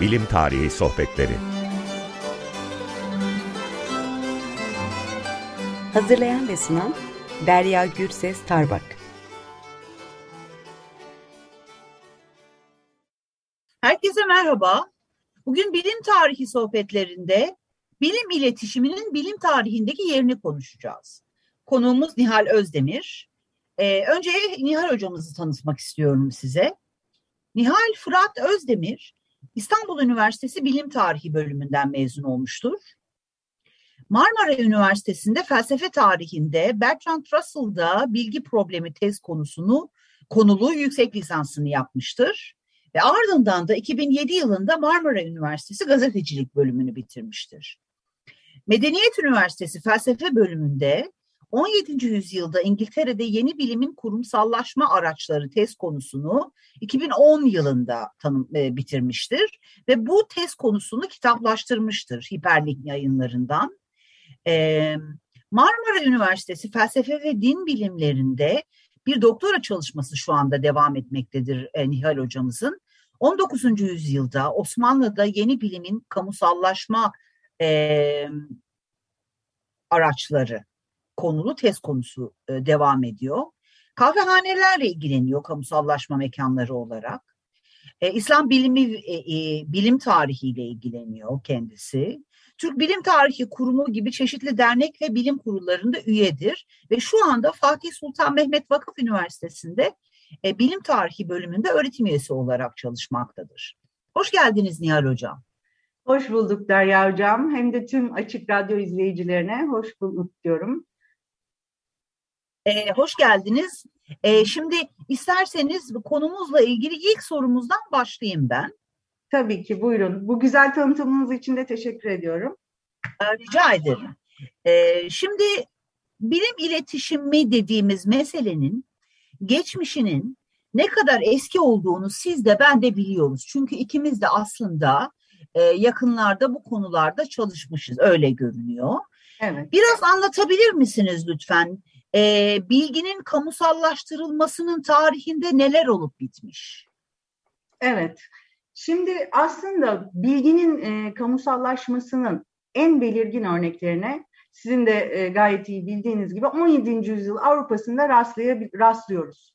Bilim Tarihi Sohbetleri Hazırlayan ve sunan Derya Gürses Tarbak Herkese merhaba. Bugün bilim tarihi sohbetlerinde bilim iletişiminin bilim tarihindeki yerini konuşacağız. Konuğumuz Nihal Özdemir. Ee, önce Nihal hocamızı tanıtmak istiyorum size. Nihal Fırat Özdemir, İstanbul Üniversitesi Bilim Tarihi bölümünden mezun olmuştur. Marmara Üniversitesi'nde felsefe tarihinde Bertrand Russell'da bilgi problemi tez konusunu konulu yüksek lisansını yapmıştır. Ve ardından da 2007 yılında Marmara Üniversitesi gazetecilik bölümünü bitirmiştir. Medeniyet Üniversitesi felsefe bölümünde 17. yüzyılda İngiltere'de yeni bilimin kurumsallaşma araçları tez konusunu 2010 yılında tanım, e, bitirmiştir ve bu tez konusunu kitaplaştırmıştır Hiperlink yayınlarından. E, Marmara Üniversitesi felsefe ve din bilimlerinde bir doktora çalışması şu anda devam etmektedir e, Nihal hocamızın. 19. yüzyılda Osmanlı'da yeni bilimin kamusallaşma e, araçları konulu test konusu e, devam ediyor. Kahvehanelerle ilgileniyor kamusallaşma mekanları olarak. E, İslam bilimi, e, bilim tarihiyle ilgileniyor kendisi. Türk Bilim Tarihi Kurumu gibi çeşitli dernek ve bilim kurullarında üyedir ve şu anda Fatih Sultan Mehmet Vakıf Üniversitesi'nde Bilim Tarihi bölümünde öğretim üyesi olarak çalışmaktadır. Hoş geldiniz Nihal Hocam. Hoş bulduk Derya Hocam. Hem de tüm Açık Radyo izleyicilerine hoş bulduk diyorum. Ee, hoş geldiniz. Ee, şimdi isterseniz konumuzla ilgili ilk sorumuzdan başlayayım ben. Tabii ki buyurun. Bu güzel tanıtımınız için de teşekkür ediyorum. Ee, rica ederim. Ee, şimdi bilim iletişimi dediğimiz meselenin geçmişinin ne kadar eski olduğunu siz de ben de biliyoruz. Çünkü ikimiz de aslında e, yakınlarda bu konularda çalışmışız. Öyle görünüyor. Evet. Biraz anlatabilir misiniz lütfen? E, bilginin kamusallaştırılmasının tarihinde neler olup bitmiş? Evet. Şimdi aslında bilginin e, kamusallaşmasının en belirgin örneklerine sizin de e, gayet iyi bildiğiniz gibi 17. yüzyıl Avrupa'sında rastlıyoruz.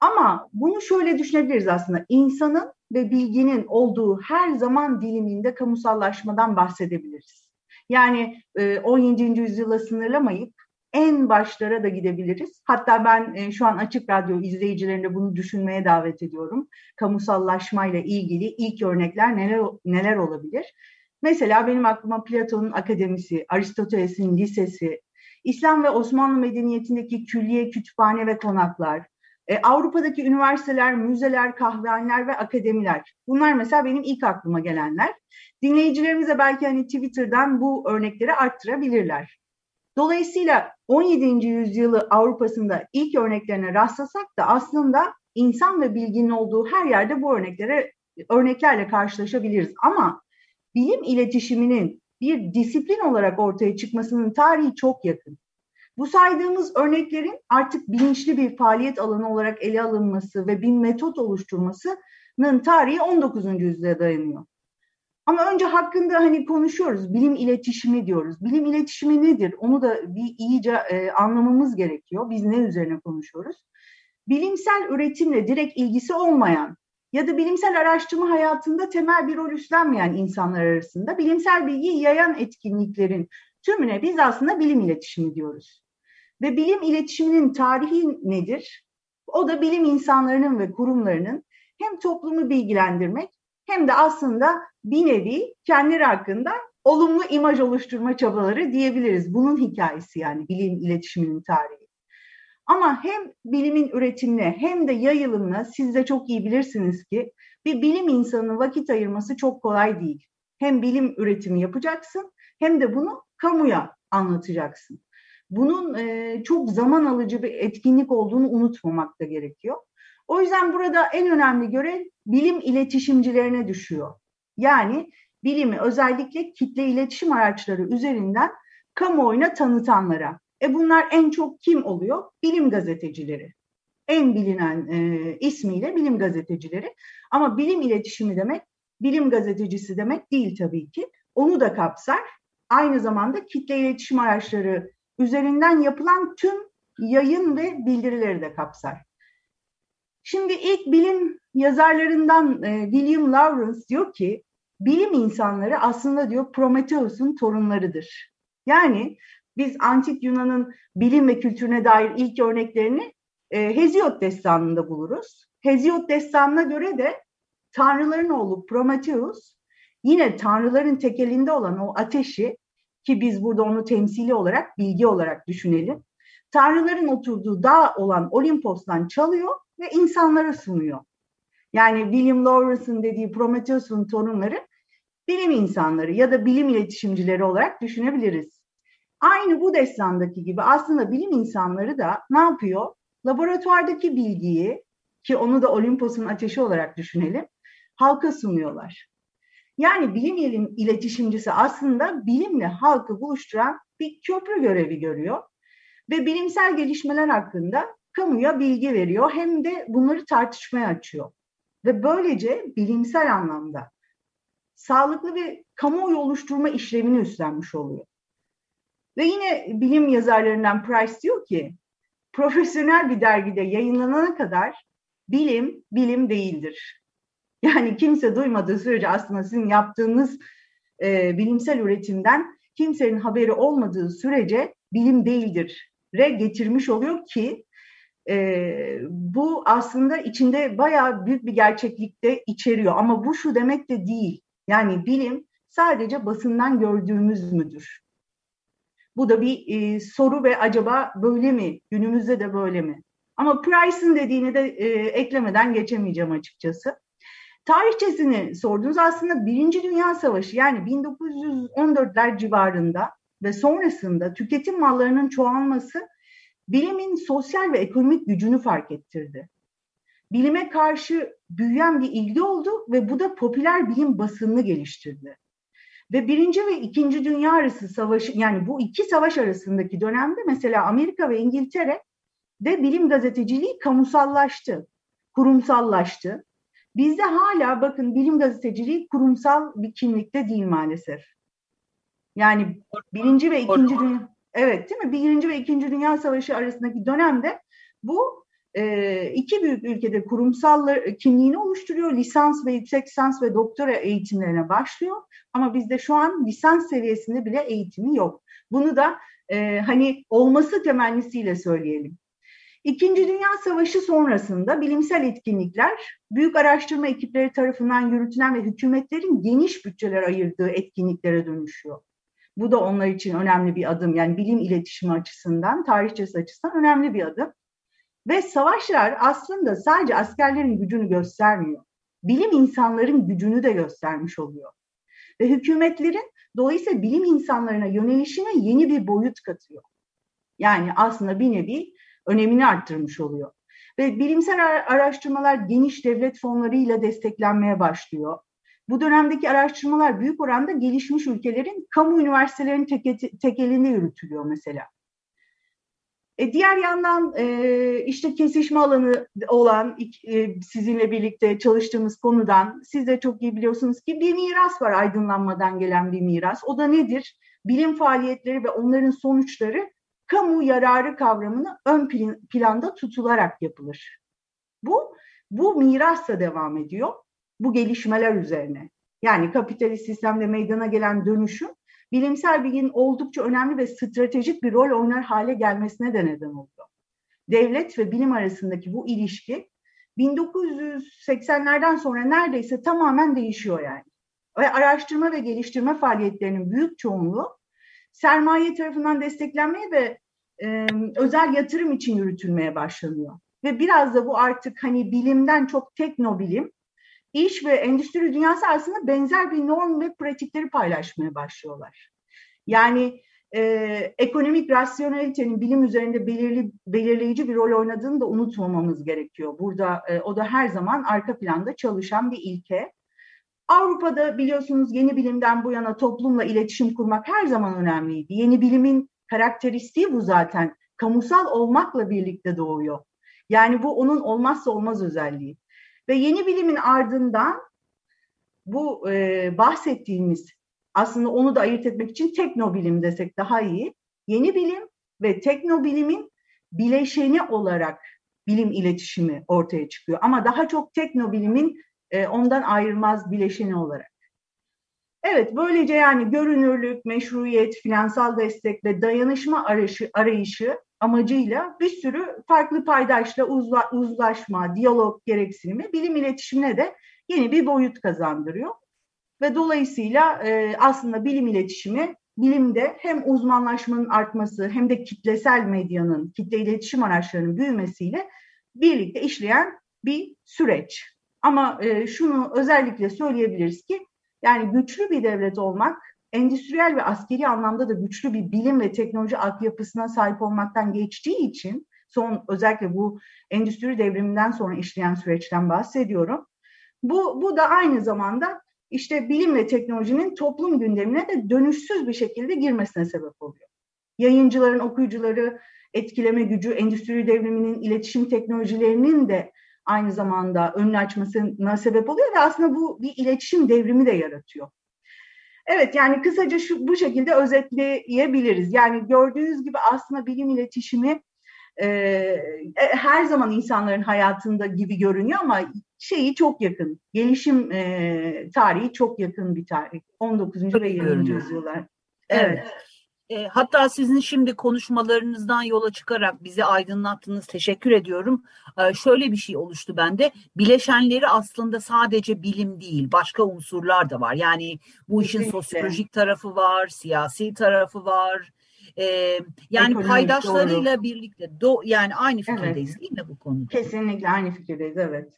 Ama bunu şöyle düşünebiliriz aslında. İnsanın ve bilginin olduğu her zaman diliminde kamusallaşmadan bahsedebiliriz. Yani 17. E, yüzyıla sınırlamayıp en başlara da gidebiliriz. Hatta ben e, şu an Açık Radyo izleyicilerine bunu düşünmeye davet ediyorum. Kamusallaşmayla ilgili ilk örnekler neler neler olabilir? Mesela benim aklıma Platon'un akademisi, Aristoteles'in lisesi, İslam ve Osmanlı medeniyetindeki külliye, kütüphane ve konaklar, e, Avrupa'daki üniversiteler, müzeler, kahvehaneler ve akademiler. Bunlar mesela benim ilk aklıma gelenler. Dinleyicilerimize belki hani Twitter'dan bu örnekleri arttırabilirler. Dolayısıyla 17. yüzyılı Avrupa'sında ilk örneklerine rastlasak da aslında insan ve bilginin olduğu her yerde bu örneklere örneklerle karşılaşabiliriz. Ama bilim iletişiminin bir disiplin olarak ortaya çıkmasının tarihi çok yakın. Bu saydığımız örneklerin artık bilinçli bir faaliyet alanı olarak ele alınması ve bir metot oluşturmasının tarihi 19. yüzyıla dayanıyor. Ama önce hakkında hani konuşuyoruz, bilim iletişimi diyoruz. Bilim iletişimi nedir? Onu da bir iyice e, anlamamız gerekiyor. Biz ne üzerine konuşuyoruz? Bilimsel üretimle direkt ilgisi olmayan ya da bilimsel araştırma hayatında temel bir rol üstlenmeyen insanlar arasında bilimsel bilgiyi yayan etkinliklerin tümüne biz aslında bilim iletişimi diyoruz. Ve bilim iletişiminin tarihi nedir? O da bilim insanlarının ve kurumlarının hem toplumu bilgilendirmek hem de aslında bir nevi kendileri hakkında olumlu imaj oluşturma çabaları diyebiliriz. Bunun hikayesi yani bilim iletişiminin tarihi. Ama hem bilimin üretimine hem de yayılımına siz de çok iyi bilirsiniz ki bir bilim insanının vakit ayırması çok kolay değil. Hem bilim üretimi yapacaksın hem de bunu kamuya anlatacaksın. Bunun e, çok zaman alıcı bir etkinlik olduğunu unutmamak da gerekiyor. O yüzden burada en önemli görev bilim iletişimcilerine düşüyor. Yani bilimi özellikle kitle iletişim araçları üzerinden kamuoyuna tanıtanlara. E bunlar en çok kim oluyor? Bilim gazetecileri. En bilinen e, ismiyle bilim gazetecileri. Ama bilim iletişimi demek bilim gazetecisi demek değil tabii ki. Onu da kapsar. Aynı zamanda kitle iletişim araçları üzerinden yapılan tüm yayın ve bildirileri de kapsar. Şimdi ilk bilim yazarlarından e, William Lawrence diyor ki bilim insanları aslında diyor Prometheus'un torunlarıdır. Yani biz antik Yunan'ın bilim ve kültürüne dair ilk örneklerini e, Hesiod destanında buluruz. Hesiod destanına göre de tanrıların oğlu Prometheus yine tanrıların tekelinde olan o ateşi ki biz burada onu temsili olarak bilgi olarak düşünelim. Tanrıların oturduğu dağ olan Olimpos'tan çalıyor ve insanlara sunuyor. Yani William Lawrence'ın dediği Prometheus'un torunları bilim insanları ya da bilim iletişimcileri olarak düşünebiliriz. Aynı bu destandaki gibi aslında bilim insanları da ne yapıyor? Laboratuvardaki bilgiyi ki onu da Olimpos'un ateşi olarak düşünelim, halka sunuyorlar. Yani bilim iletişimcisi aslında bilimle halkı buluşturan bir köprü görevi görüyor ve bilimsel gelişmeler hakkında kamuya bilgi veriyor hem de bunları tartışmaya açıyor. Ve böylece bilimsel anlamda sağlıklı ve kamuoyu oluşturma işlevini üstlenmiş oluyor. Ve yine bilim yazarlarından Price diyor ki, profesyonel bir dergide yayınlanana kadar bilim, bilim değildir. Yani kimse duymadığı sürece aslında sizin yaptığınız e, bilimsel üretimden kimsenin haberi olmadığı sürece bilim değildir re getirmiş oluyor ki e, bu aslında içinde bayağı büyük bir gerçeklikte içeriyor. Ama bu şu demek de değil. Yani bilim sadece basından gördüğümüz müdür? Bu da bir e, soru ve acaba böyle mi? Günümüzde de böyle mi? Ama Price'ın dediğini de e, eklemeden geçemeyeceğim açıkçası. Tarihçesini sordunuz aslında Birinci Dünya Savaşı yani 1914'ler civarında ve sonrasında tüketim mallarının çoğalması bilimin sosyal ve ekonomik gücünü fark ettirdi. Bilime karşı büyüyen bir ilgi oldu ve bu da popüler bilim basınını geliştirdi. Ve birinci ve ikinci dünya arası savaşı yani bu iki savaş arasındaki dönemde mesela Amerika ve İngiltere de bilim gazeteciliği kamusallaştı, kurumsallaştı. Bizde hala bakın bilim gazeteciliği kurumsal bir kimlikte değil maalesef. Yani birinci ve ikinci dünya evet değil mi? Birinci ve ikinci dünya savaşı arasındaki dönemde bu e, iki büyük ülkede kurumsal kimliğini oluşturuyor. Lisans ve yüksek lisans ve doktora eğitimlerine başlıyor. Ama bizde şu an lisans seviyesinde bile eğitimi yok. Bunu da e, hani olması temennisiyle söyleyelim. İkinci Dünya Savaşı sonrasında bilimsel etkinlikler büyük araştırma ekipleri tarafından yürütülen ve hükümetlerin geniş bütçeler ayırdığı etkinliklere dönüşüyor. Bu da onlar için önemli bir adım. Yani bilim iletişimi açısından, tarihçesi açısından önemli bir adım. Ve savaşlar aslında sadece askerlerin gücünü göstermiyor. Bilim insanların gücünü de göstermiş oluyor. Ve hükümetlerin dolayısıyla bilim insanlarına yönelişine yeni bir boyut katıyor. Yani aslında bir nevi önemini arttırmış oluyor. Ve bilimsel araştırmalar geniş devlet fonlarıyla desteklenmeye başlıyor. Bu dönemdeki araştırmalar büyük oranda gelişmiş ülkelerin kamu üniversitelerinin tek, tekelinde yürütülüyor mesela. E, diğer yandan e, işte kesişme alanı olan e, sizinle birlikte çalıştığımız konudan siz de çok iyi biliyorsunuz ki bir miras var aydınlanmadan gelen bir miras. O da nedir? Bilim faaliyetleri ve onların sonuçları kamu yararı kavramını ön planda tutularak yapılır. Bu bu mirasla devam ediyor. Bu gelişmeler üzerine. Yani kapitalist sistemde meydana gelen dönüşüm bilimsel bilginin oldukça önemli ve stratejik bir rol oynar hale gelmesine de neden oldu. Devlet ve bilim arasındaki bu ilişki 1980'lerden sonra neredeyse tamamen değişiyor yani. Ve araştırma ve geliştirme faaliyetlerinin büyük çoğunluğu sermaye tarafından desteklenmeye ve e, özel yatırım için yürütülmeye başlanıyor. Ve biraz da bu artık hani bilimden çok teknobilim, iş ve endüstri dünyası arasında benzer bir norm ve pratikleri paylaşmaya başlıyorlar. Yani e, ekonomik rasyonelitenin bilim üzerinde belirli, belirleyici bir rol oynadığını da unutmamamız gerekiyor. Burada e, o da her zaman arka planda çalışan bir ilke. Avrupa'da biliyorsunuz yeni bilimden bu yana toplumla iletişim kurmak her zaman önemliydi. Yeni bilimin karakteristiği bu zaten. Kamusal olmakla birlikte doğuyor. Yani bu onun olmazsa olmaz özelliği. Ve yeni bilimin ardından bu e, bahsettiğimiz aslında onu da ayırt etmek için teknobilim desek daha iyi. Yeni bilim ve teknobilimin bileşeni olarak bilim iletişimi ortaya çıkıyor. Ama daha çok teknobilimin e, ondan ayrılmaz bileşeni olarak. Evet, böylece yani görünürlük, meşruiyet, finansal destek ve dayanışma arayışı, arayışı amacıyla bir sürü farklı paydaşla uzla, uzlaşma, diyalog gereksinimi bilim iletişimine de yeni bir boyut kazandırıyor. Ve dolayısıyla e, aslında bilim iletişimi bilimde hem uzmanlaşmanın artması hem de kitlesel medyanın, kitle iletişim araçlarının büyümesiyle birlikte işleyen bir süreç. Ama e, şunu özellikle söyleyebiliriz ki yani güçlü bir devlet olmak endüstriyel ve askeri anlamda da güçlü bir bilim ve teknoloji altyapısına sahip olmaktan geçtiği için son özellikle bu endüstri devriminden sonra işleyen süreçten bahsediyorum. Bu, bu da aynı zamanda işte bilim ve teknolojinin toplum gündemine de dönüşsüz bir şekilde girmesine sebep oluyor. Yayıncıların, okuyucuları etkileme gücü, endüstri devriminin iletişim teknolojilerinin de aynı zamanda önünü açmasına sebep oluyor ve aslında bu bir iletişim devrimi de yaratıyor. Evet yani kısaca şu bu şekilde özetleyebiliriz. Yani gördüğünüz gibi aslında bilim iletişimi e, e, her zaman insanların hayatında gibi görünüyor ama şeyi çok yakın. Gelişim e, tarihi çok yakın bir tarih. 19. ve 20. yüzyıllar. Evet. evet. E, hatta sizin şimdi konuşmalarınızdan yola çıkarak bizi aydınlattınız. Teşekkür ediyorum. E, şöyle bir şey oluştu bende. Bileşenleri aslında sadece bilim değil, başka unsurlar da var. Yani bu işin Kesinlikle. sosyolojik tarafı var, siyasi tarafı var. E, yani Ekonomik, paydaşlarıyla doğru. birlikte do, yani aynı fikirdeyiz evet. değil mi bu konuda? Kesinlikle aynı fikirdeyiz, evet.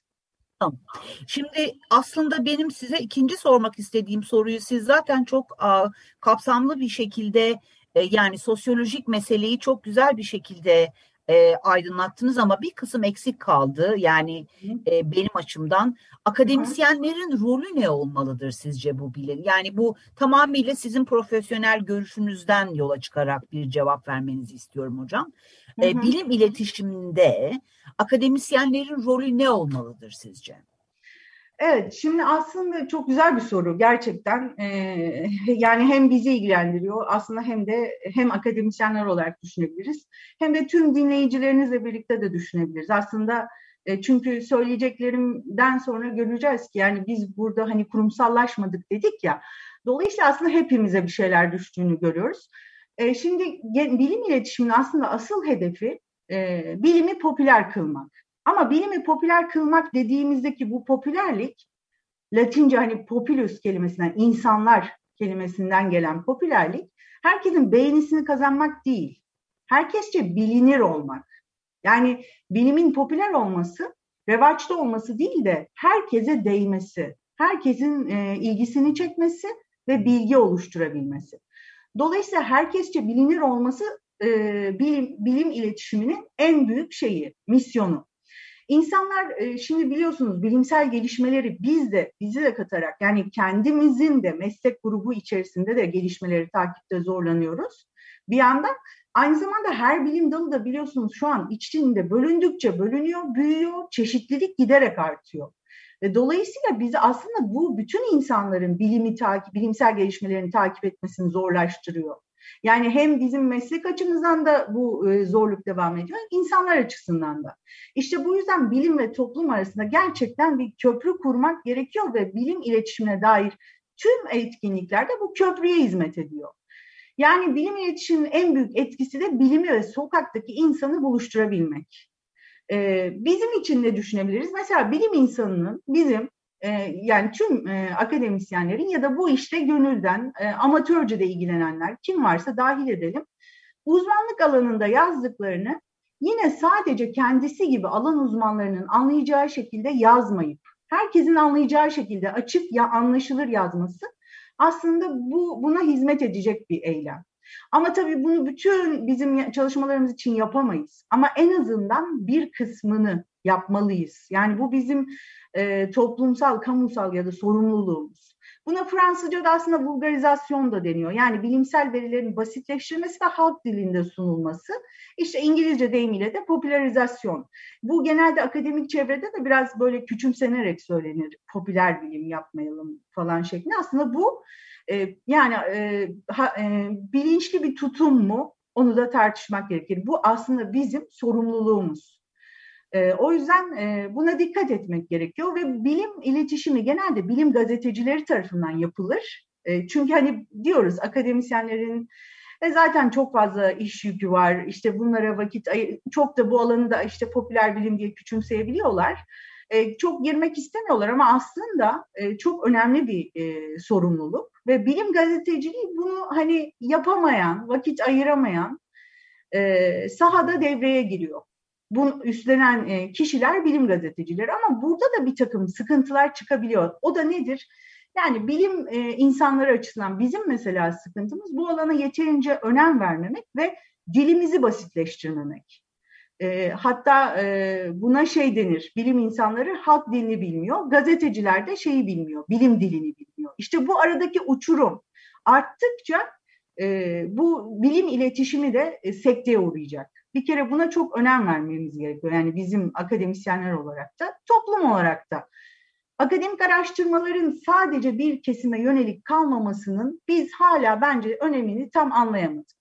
Tamam. Şimdi aslında benim size ikinci sormak istediğim soruyu siz zaten çok a, kapsamlı bir şekilde e, yani sosyolojik meseleyi çok güzel bir şekilde e, aydınlattınız ama bir kısım eksik kaldı. Yani e, benim açımdan akademisyenlerin rolü ne olmalıdır sizce bu bilim? Yani bu tamamıyla sizin profesyonel görüşünüzden yola çıkarak bir cevap vermenizi istiyorum hocam. E, bilim iletişiminde akademisyenlerin rolü ne olmalıdır sizce? Evet, şimdi aslında çok güzel bir soru gerçekten. Ee, yani hem bizi ilgilendiriyor aslında hem de hem akademisyenler olarak düşünebiliriz. Hem de tüm dinleyicilerinizle birlikte de düşünebiliriz. Aslında e, çünkü söyleyeceklerimden sonra göreceğiz ki yani biz burada hani kurumsallaşmadık dedik ya. Dolayısıyla aslında hepimize bir şeyler düştüğünü görüyoruz. E, şimdi bilim iletişiminin aslında asıl hedefi e, bilimi popüler kılmak. Ama bilimi popüler kılmak dediğimizdeki bu popülerlik Latince hani populus kelimesinden, insanlar kelimesinden gelen popülerlik herkesin beğenisini kazanmak değil. Herkesçe bilinir olmak. Yani bilimin popüler olması, revaçta olması değil de herkese değmesi, herkesin e, ilgisini çekmesi ve bilgi oluşturabilmesi. Dolayısıyla herkesçe bilinir olması e, bilim, bilim iletişiminin en büyük şeyi, misyonu. İnsanlar e, şimdi biliyorsunuz bilimsel gelişmeleri biz de bizi de katarak yani kendimizin de meslek grubu içerisinde de gelişmeleri takipte zorlanıyoruz. Bir yandan aynı zamanda her bilim dalı da biliyorsunuz şu an içinde bölündükçe bölünüyor, büyüyor, çeşitlilik giderek artıyor. Ve dolayısıyla biz aslında bu bütün insanların bilimi takip, bilimsel gelişmelerini takip etmesini zorlaştırıyor. Yani hem bizim meslek açımızdan da bu e, zorluk devam ediyor, insanlar açısından da. İşte bu yüzden bilim ve toplum arasında gerçekten bir köprü kurmak gerekiyor ve bilim iletişimine dair tüm etkinliklerde bu köprüye hizmet ediyor. Yani bilim iletişiminin en büyük etkisi de bilimi ve sokaktaki insanı buluşturabilmek. Ee, bizim için ne düşünebiliriz? Mesela bilim insanının bizim e, yani tüm e, akademisyenlerin ya da bu işte gönülden e, amatörce de ilgilenenler kim varsa dahil edelim. Uzmanlık alanında yazdıklarını yine sadece kendisi gibi alan uzmanlarının anlayacağı şekilde yazmayıp herkesin anlayacağı şekilde açık ya anlaşılır yazması aslında bu buna hizmet edecek bir eylem. Ama tabii bunu bütün bizim çalışmalarımız için yapamayız. Ama en azından bir kısmını yapmalıyız. Yani bu bizim e, toplumsal, kamusal ya da sorumluluğumuz. Buna Fransızca'da aslında vulgarizasyon da deniyor. Yani bilimsel verilerin basitleştirilmesi ve halk dilinde sunulması. İşte İngilizce deyimiyle de popülerizasyon. Bu genelde akademik çevrede de biraz böyle küçümsenerek söylenir. Popüler bilim yapmayalım falan şeklinde. Aslında bu e, yani e, ha, e, bilinçli bir tutum mu? Onu da tartışmak gerekir. Bu aslında bizim sorumluluğumuz. E, o yüzden e, buna dikkat etmek gerekiyor ve bilim iletişimi genelde bilim gazetecileri tarafından yapılır. E, çünkü hani diyoruz akademisyenlerin e zaten çok fazla iş yükü var. İşte bunlara vakit çok da bu alanı da işte popüler bilim diye küçümseyebiliyorlar. E, çok girmek istemiyorlar ama aslında e, çok önemli bir e, sorumluluk ve bilim gazeteciliği bunu hani yapamayan, vakit ayıramayan e, sahada devreye giriyor. Bunu üstlenen e, kişiler bilim gazetecileri ama burada da bir takım sıkıntılar çıkabiliyor. O da nedir? Yani bilim e, insanları açısından bizim mesela sıkıntımız bu alana yeterince önem vermemek ve dilimizi basitleştirmemek. E, hatta buna şey denir, bilim insanları halk dilini bilmiyor, gazeteciler de şeyi bilmiyor, bilim dilini bilmiyor. İşte bu aradaki uçurum arttıkça bu bilim iletişimi de e, sekteye uğrayacak. Bir kere buna çok önem vermemiz gerekiyor. Yani bizim akademisyenler olarak da, toplum olarak da. Akademik araştırmaların sadece bir kesime yönelik kalmamasının biz hala bence önemini tam anlayamadık.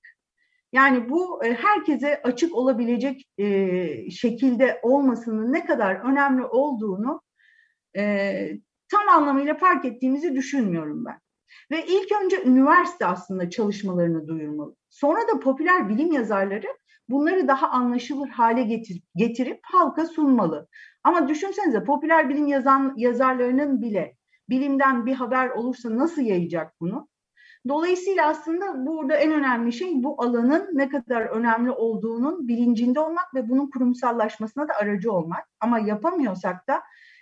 Yani bu e, herkese açık olabilecek e, şekilde olmasının ne kadar önemli olduğunu e, tam anlamıyla fark ettiğimizi düşünmüyorum ben. Ve ilk önce üniversite aslında çalışmalarını duyurmalı. Sonra da popüler bilim yazarları bunları daha anlaşılır hale getirip, getirip halka sunmalı. Ama düşünsenize popüler bilim yazan yazarlarının bile bilimden bir haber olursa nasıl yayacak bunu? Dolayısıyla aslında burada en önemli şey bu alanın ne kadar önemli olduğunun bilincinde olmak ve bunun kurumsallaşmasına da aracı olmak. Ama yapamıyorsak da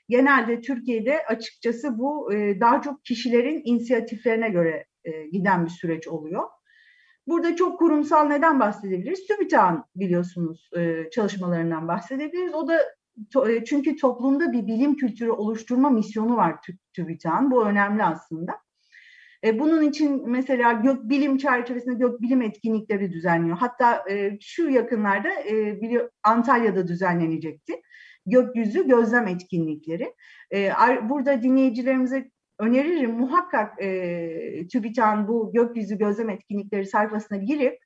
genelde Türkiye'de açıkçası bu daha çok kişilerin inisiyatiflerine göre giden bir süreç oluyor. Burada çok kurumsal neden bahsedebiliriz? TÜBİTAK'ın biliyorsunuz e, çalışmalarından bahsedebiliriz. O da çünkü toplumda bir bilim kültürü oluşturma misyonu var TÜBİTAK'ın. Bu önemli aslında. E, bunun için mesela gök bilim çerçevesinde gök bilim etkinlikleri düzenliyor. Hatta e, şu yakınlarda e, Antalya'da düzenlenecekti. Gökyüzü gözlem etkinlikleri. E, burada dinleyicilerimize öneririm muhakkak e, TÜBİTAK'ın bu gökyüzü gözlem etkinlikleri sayfasına girip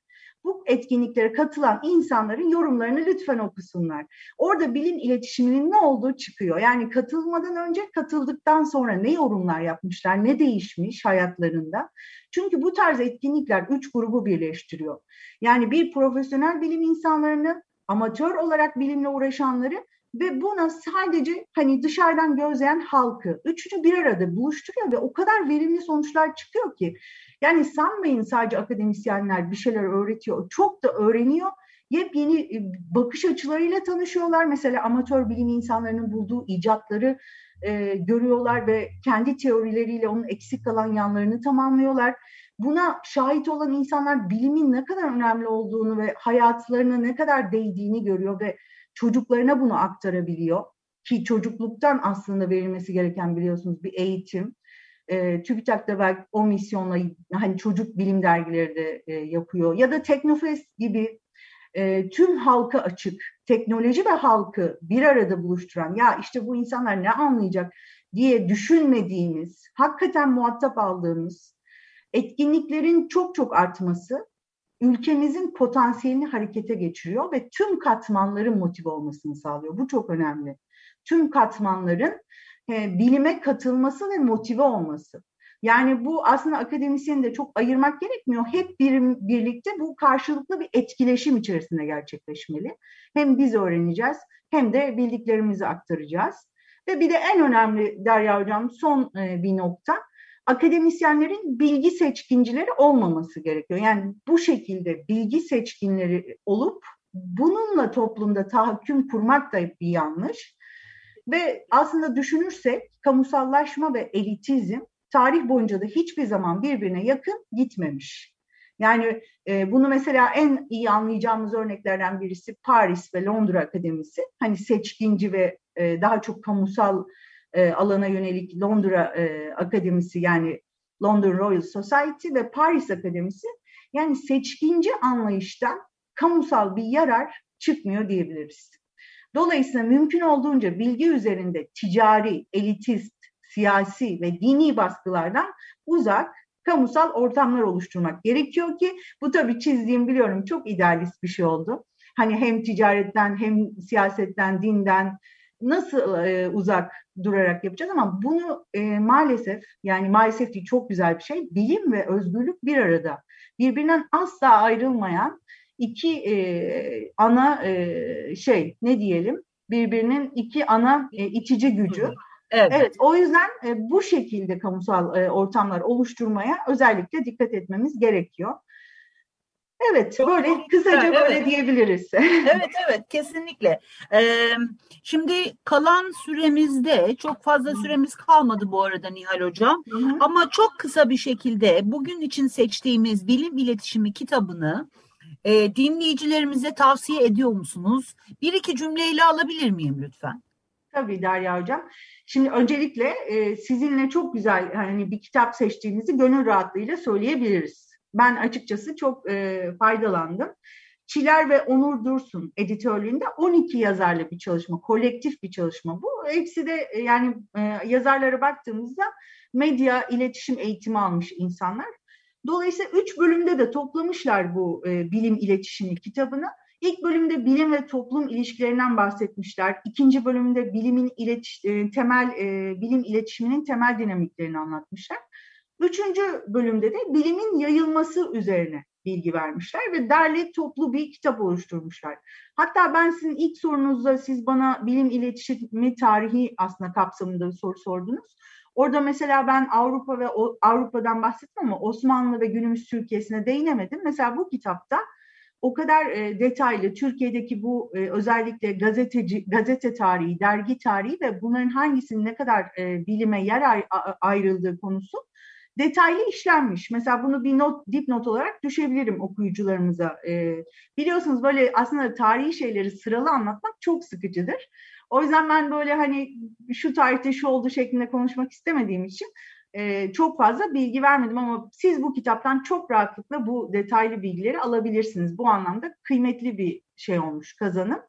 bu etkinliklere katılan insanların yorumlarını lütfen okusunlar. Orada bilim iletişiminin ne olduğu çıkıyor. Yani katılmadan önce, katıldıktan sonra ne yorumlar yapmışlar, ne değişmiş hayatlarında. Çünkü bu tarz etkinlikler üç grubu birleştiriyor. Yani bir profesyonel bilim insanlarını, amatör olarak bilimle uğraşanları ve buna sadece hani dışarıdan gözleyen halkı üçünü bir arada buluşturuyor ve o kadar verimli sonuçlar çıkıyor ki yani sanmayın sadece akademisyenler bir şeyler öğretiyor. Çok da öğreniyor. Yepyeni e, bakış açılarıyla tanışıyorlar. Mesela amatör bilim insanlarının bulduğu icatları e, görüyorlar ve kendi teorileriyle onun eksik kalan yanlarını tamamlıyorlar. Buna şahit olan insanlar bilimin ne kadar önemli olduğunu ve hayatlarına ne kadar değdiğini görüyor ve çocuklarına bunu aktarabiliyor. Ki çocukluktan aslında verilmesi gereken biliyorsunuz bir eğitim. E, TÜBİTAK da belki o misyonla hani çocuk bilim dergileri de e, yapıyor. Ya da Teknofest gibi e, tüm halka açık teknoloji ve halkı bir arada buluşturan ya işte bu insanlar ne anlayacak? diye düşünmediğimiz hakikaten muhatap aldığımız etkinliklerin çok çok artması ülkemizin potansiyelini harekete geçiriyor ve tüm katmanların motive olmasını sağlıyor. Bu çok önemli. Tüm katmanların e, bilime katılması ve motive olması. Yani bu aslında akademisyenin de çok ayırmak gerekmiyor. Hep bir, birlikte bu karşılıklı bir etkileşim içerisinde gerçekleşmeli. Hem biz öğreneceğiz hem de bildiklerimizi aktaracağız. Ve bir de en önemli Derya Hocam son e, bir nokta akademisyenlerin bilgi seçkincileri olmaması gerekiyor. Yani bu şekilde bilgi seçkinleri olup bununla toplumda tahakküm kurmak da bir yanlış. Ve aslında düşünürsek kamusallaşma ve elitizm tarih boyunca da hiçbir zaman birbirine yakın gitmemiş. Yani e, bunu mesela en iyi anlayacağımız örneklerden birisi Paris ve Londra Akademisi. Hani seçkinci ve e, daha çok kamusal e, alana yönelik Londra e, Akademisi yani London Royal Society ve Paris Akademisi yani seçkinci anlayıştan kamusal bir yarar çıkmıyor diyebiliriz. Dolayısıyla mümkün olduğunca bilgi üzerinde ticari, elitist, siyasi ve dini baskılardan uzak kamusal ortamlar oluşturmak gerekiyor ki bu tabii çizdiğim biliyorum çok idealist bir şey oldu. Hani hem ticaretten hem siyasetten, dinden nasıl e, uzak durarak yapacağız ama bunu e, maalesef yani maalesef değil çok güzel bir şey bilim ve özgürlük bir arada birbirinden asla ayrılmayan iki e, ana e, şey ne diyelim birbirinin iki ana e, itici gücü. Evet. evet o yüzden e, bu şekilde kamusal e, ortamlar oluşturmaya özellikle dikkat etmemiz gerekiyor. Evet, Çok böyle kısaca evet. böyle diyebiliriz. evet, evet, kesinlikle. Ee, şimdi kalan süremizde çok fazla süremiz kalmadı bu arada Nihal Hocam. Hı hı. Ama çok kısa bir şekilde bugün için seçtiğimiz bilim iletişimi kitabını e, dinleyicilerimize tavsiye ediyor musunuz? Bir iki cümleyle alabilir miyim lütfen? Tabii Derya Hocam. Şimdi öncelikle e, sizinle çok güzel hani bir kitap seçtiğinizi gönül rahatlığıyla söyleyebiliriz. Ben açıkçası çok e, faydalandım. Çiler ve Onur Dursun editörlüğünde 12 yazarlı bir çalışma, kolektif bir çalışma bu. Hepsi de e, yani e, yazarlara baktığımızda medya iletişim eğitimi almış insanlar. Dolayısıyla üç bölümde de toplamışlar bu e, bilim iletişimi kitabını. İlk bölümde bilim ve toplum ilişkilerinden bahsetmişler. İkinci bölümde bilimin iletiş, e, temel e, bilim iletişiminin temel dinamiklerini anlatmışlar. Üçüncü bölümde de bilimin yayılması üzerine bilgi vermişler ve derli toplu bir kitap oluşturmuşlar. Hatta ben sizin ilk sorunuzda siz bana bilim iletişimi tarihi aslında kapsamında bir soru sordunuz. Orada mesela ben Avrupa ve Avrupa'dan bahsettim ama Osmanlı ve günümüz Türkiye'sine değinemedim. Mesela bu kitapta o kadar e, detaylı Türkiye'deki bu e, özellikle gazeteci gazete tarihi, dergi tarihi ve bunların hangisinin ne kadar e, bilime yer ay, ayrıldığı konusu detaylı işlenmiş. Mesela bunu bir not, dipnot olarak düşebilirim okuyucularımıza. E, biliyorsunuz böyle aslında tarihi şeyleri sıralı anlatmak çok sıkıcıdır. O yüzden ben böyle hani şu tarihte şu oldu şeklinde konuşmak istemediğim için e, çok fazla bilgi vermedim ama siz bu kitaptan çok rahatlıkla bu detaylı bilgileri alabilirsiniz. Bu anlamda kıymetli bir şey olmuş kazanım.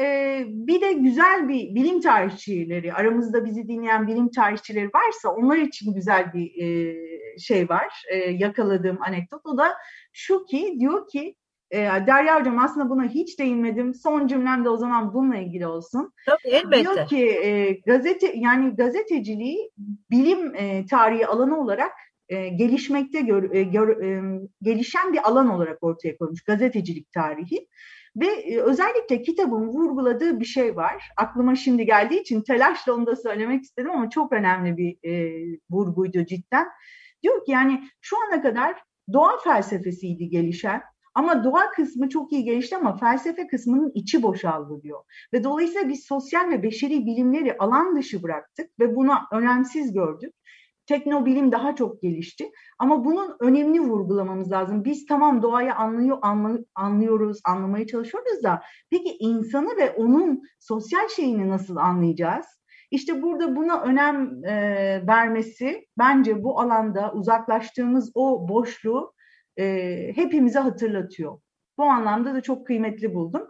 Ee, bir de güzel bir bilim tarihçileri, aramızda bizi dinleyen bilim tarihçileri varsa onlar için güzel bir e, şey var, e, yakaladığım anekdot. O da şu ki, diyor ki e, Derya Hocam aslında buna hiç değinmedim. Son cümlem de o zaman bununla ilgili olsun. Tabii elbette. Diyor ki e, gazete yani gazeteciliği bilim e, tarihi alanı olarak e, gelişmekte gör, e, gör, e, gelişen bir alan olarak ortaya koymuş gazetecilik tarihi. Ve e, özellikle kitabın vurguladığı bir şey var. Aklıma şimdi geldiği için telaşla onu da söylemek istedim ama çok önemli bir e, vurguydu cidden. Diyor ki yani şu ana kadar doğa felsefesiydi gelişen ama doğa kısmı çok iyi gelişti ama felsefe kısmının içi boşaldı diyor. Ve dolayısıyla biz sosyal ve beşeri bilimleri alan dışı bıraktık ve bunu önemsiz gördük. Teknobilim daha çok gelişti ama bunun önemini vurgulamamız lazım. Biz tamam doğayı anlıyor, anlıyoruz, anlamaya çalışıyoruz da peki insanı ve onun sosyal şeyini nasıl anlayacağız? İşte burada buna önem e, vermesi bence bu alanda uzaklaştığımız o boşluğu e, hepimize hatırlatıyor. Bu anlamda da çok kıymetli buldum.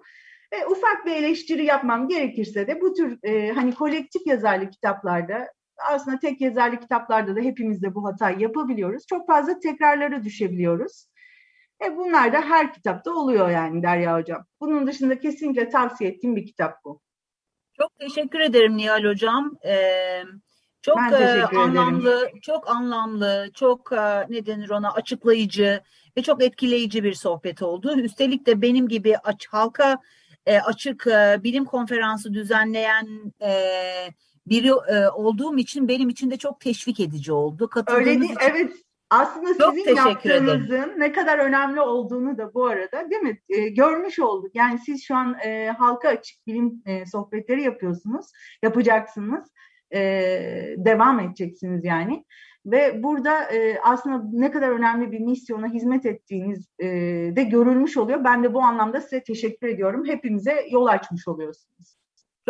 E, ufak bir eleştiri yapmam gerekirse de bu tür e, hani kolektif yazarlı kitaplarda aslında tek yazarlı kitaplarda da hepimiz de bu hatayı yapabiliyoruz. Çok fazla tekrarlara düşebiliyoruz. E bunlar da her kitapta oluyor yani Derya Hocam. Bunun dışında kesinlikle tavsiye ettiğim bir kitap bu. Çok teşekkür ederim Nihal Hocam. Ee, çok e, anlamlı, ederim. çok anlamlı, çok e, ne denir ona açıklayıcı ve çok etkileyici bir sohbet oldu. Üstelik de benim gibi aç, halka e, açık e, bilim konferansı düzenleyen e, biri e, olduğum için benim için de çok teşvik edici oldu. Öyle değil, için... evet. Aslında çok sizin yaptığınızın ederim. ne kadar önemli olduğunu da bu arada değil mi e, görmüş olduk. Yani siz şu an e, halka açık bilim e, sohbetleri yapıyorsunuz, yapacaksınız, e, devam edeceksiniz yani. Ve burada e, aslında ne kadar önemli bir misyona hizmet ettiğiniz e, de görülmüş oluyor. Ben de bu anlamda size teşekkür ediyorum. Hepimize yol açmış oluyorsunuz.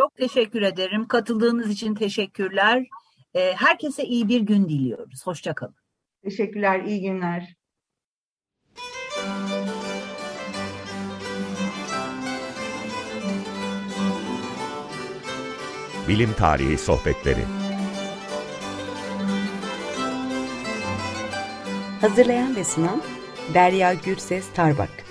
Çok teşekkür ederim. Katıldığınız için teşekkürler. E, herkese iyi bir gün diliyoruz. Hoşçakalın. Teşekkürler, iyi günler. Bilim Tarihi Sohbetleri Hazırlayan ve sunan Derya Gürses Tarbak